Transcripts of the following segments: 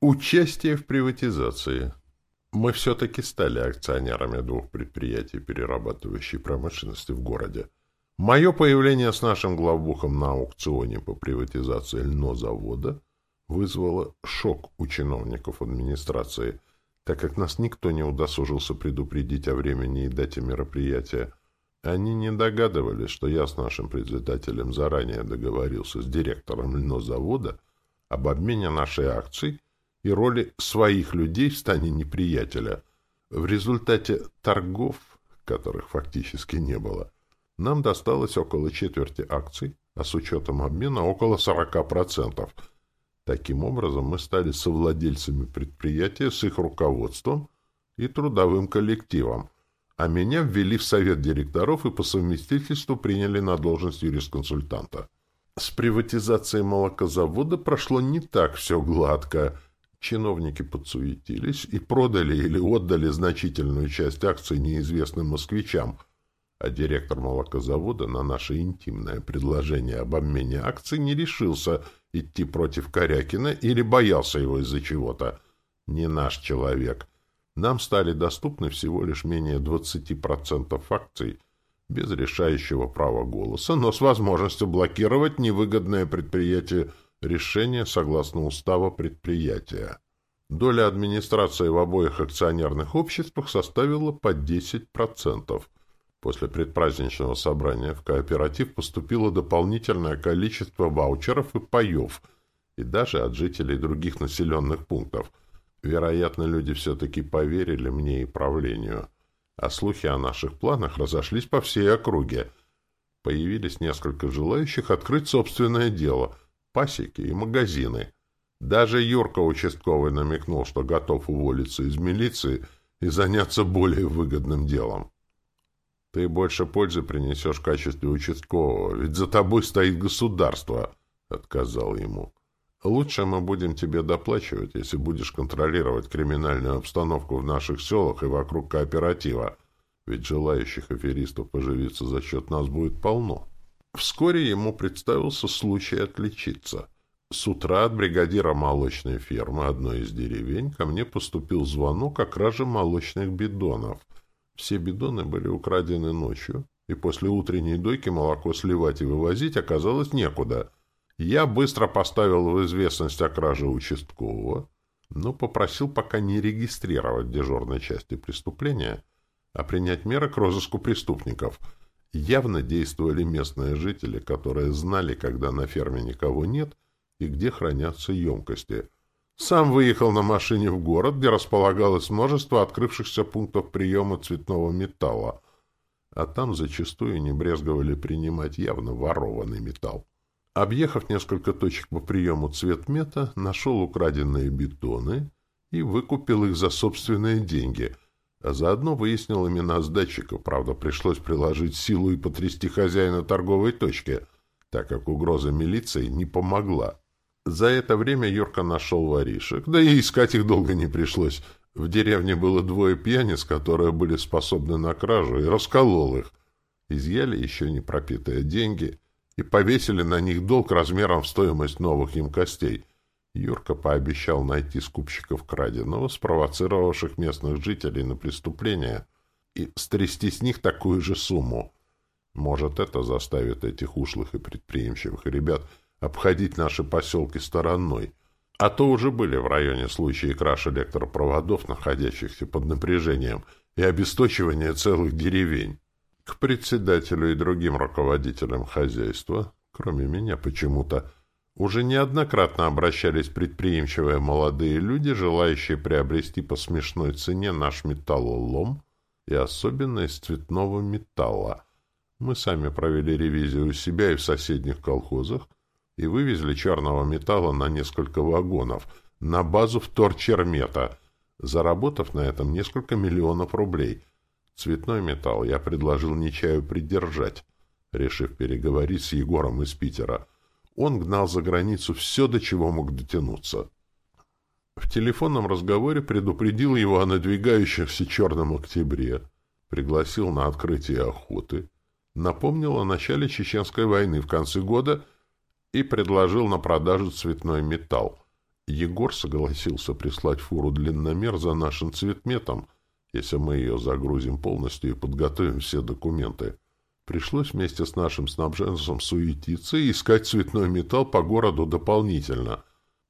Участие в приватизации. Мы все-таки стали акционерами двух предприятий перерабатывающей промышленности в городе. Мое появление с нашим главбухом на аукционе по приватизации льнозавода вызвало шок у чиновников администрации, так как нас никто не удосужился предупредить о времени и дате мероприятия. Они не догадывались, что я с нашим председателем заранее договорился с директором льнозавода об обмене нашей акцией и роли своих людей в стане неприятеля. В результате торгов, которых фактически не было, нам досталось около четверти акций, а с учетом обмена около 40%. Таким образом, мы стали совладельцами предприятия с их руководством и трудовым коллективом, а меня ввели в совет директоров и по совместительству приняли на должность юрисконсультанта. С приватизацией молокозавода прошло не так все гладко – Чиновники подсуетились и продали или отдали значительную часть акций неизвестным москвичам, а директор молокозавода на наше интимное предложение об обмене акций не решился идти против Корякина или боялся его из-за чего-то. Не наш человек. Нам стали доступны всего лишь менее 20% акций без решающего права голоса, но с возможностью блокировать невыгодное предприятие решение согласно устава предприятия. Доля администрации в обоих акционерных обществах составила по 10%. После предпраздничного собрания в кооператив поступило дополнительное количество ваучеров и паев, и даже от жителей других населенных пунктов. Вероятно, люди все-таки поверили мне и правлению. А слухи о наших планах разошлись по всей округе. Появились несколько желающих открыть собственное дело — пасеки и магазины. Даже Юрка участковый намекнул, что готов уволиться из милиции и заняться более выгодным делом. «Ты больше пользы принесешь в качестве участкового, ведь за тобой стоит государство», — отказал ему. «Лучше мы будем тебе доплачивать, если будешь контролировать криминальную обстановку в наших селах и вокруг кооператива, ведь желающих аферистов поживиться за счет нас будет полно». Вскоре ему представился случай отличиться. С утра от бригадира молочной фермы одной из деревень ко мне поступил звонок о краже молочных бидонов. Все бидоны были украдены ночью, и после утренней дойки молоко сливать и вывозить оказалось некуда. Я быстро поставил в известность о краже участкового, но попросил пока не регистрировать дежурной части преступления, а принять меры к розыску преступников — явно действовали местные жители, которые знали, когда на ферме никого нет и где хранятся емкости. Сам выехал на машине в город, где располагалось множество открывшихся пунктов приема цветного металла, а там зачастую не брезговали принимать явно ворованный металл. Объехав несколько точек по приему цветмета, нашел украденные бетоны и выкупил их за собственные деньги — а заодно выяснил имена сдатчиков, правда, пришлось приложить силу и потрясти хозяина торговой точки, так как угроза милиции не помогла. За это время Юрка нашел воришек, да и искать их долго не пришлось. В деревне было двое пьяниц, которые были способны на кражу, и расколол их. Изъяли еще не пропитые деньги и повесили на них долг размером в стоимость новых им костей — Юрка пообещал найти скупщиков краденого, спровоцировавших местных жителей на преступление, и стрясти с них такую же сумму. Может, это заставит этих ушлых и предприимчивых ребят обходить наши поселки стороной. А то уже были в районе случаи краж электропроводов, находящихся под напряжением, и обесточивания целых деревень. К председателю и другим руководителям хозяйства, кроме меня почему-то, уже неоднократно обращались предприимчивые молодые люди, желающие приобрести по смешной цене наш металлолом и особенно из цветного металла. Мы сами провели ревизию у себя и в соседних колхозах и вывезли черного металла на несколько вагонов на базу вторчермета, заработав на этом несколько миллионов рублей. Цветной металл я предложил Нечаю придержать, решив переговорить с Егором из Питера — он гнал за границу все, до чего мог дотянуться. В телефонном разговоре предупредил его о надвигающихся черном октябре, пригласил на открытие охоты, напомнил о начале Чеченской войны в конце года и предложил на продажу цветной металл. Егор согласился прислать фуру длинномер за нашим цветметом, если мы ее загрузим полностью и подготовим все документы. Пришлось вместе с нашим снабженцем суетиться и искать цветной металл по городу дополнительно.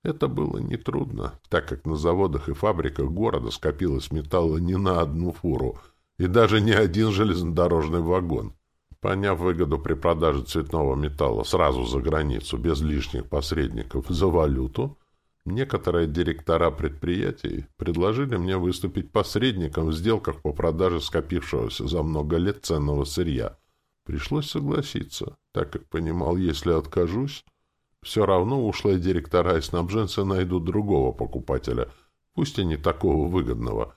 Это было нетрудно, так как на заводах и фабриках города скопилось металла не на одну фуру и даже не один железнодорожный вагон. Поняв выгоду при продаже цветного металла сразу за границу, без лишних посредников, за валюту, некоторые директора предприятий предложили мне выступить посредником в сделках по продаже скопившегося за много лет ценного сырья – Пришлось согласиться, так как понимал, если откажусь, все равно ушлые директора и снабженцы найдут другого покупателя, пусть и не такого выгодного.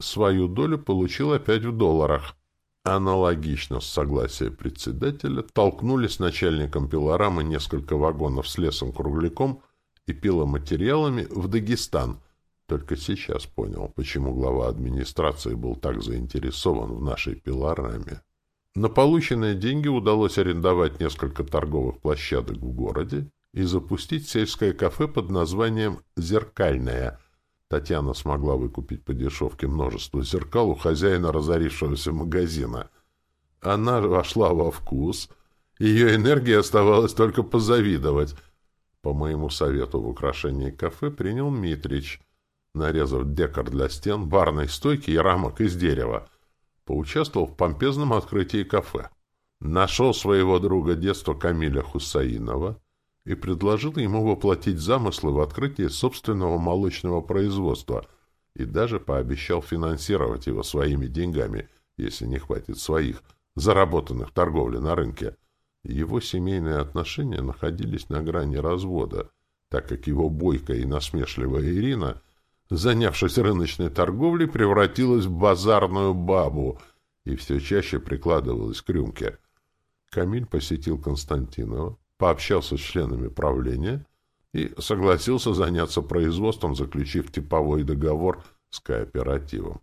Свою долю получил опять в долларах. Аналогично с согласия председателя толкнули с начальником пилорамы несколько вагонов с лесом-кругляком и пиломатериалами в Дагестан. Только сейчас понял, почему глава администрации был так заинтересован в нашей пилораме. На полученные деньги удалось арендовать несколько торговых площадок в городе и запустить сельское кафе под названием «Зеркальное». Татьяна смогла выкупить по дешевке множество зеркал у хозяина разорившегося магазина. Она вошла во вкус, ее энергии оставалось только позавидовать. По моему совету в украшении кафе принял Митрич, нарезав декор для стен, барной стойки и рамок из дерева поучаствовал в помпезном открытии кафе. Нашел своего друга детства Камиля Хусаинова и предложил ему воплотить замыслы в открытии собственного молочного производства и даже пообещал финансировать его своими деньгами, если не хватит своих, заработанных в торговле на рынке. Его семейные отношения находились на грани развода, так как его бойкая и насмешливая Ирина – занявшись рыночной торговлей, превратилась в базарную бабу и все чаще прикладывалась к рюмке. Камиль посетил Константинова, пообщался с членами правления и согласился заняться производством, заключив типовой договор с кооперативом.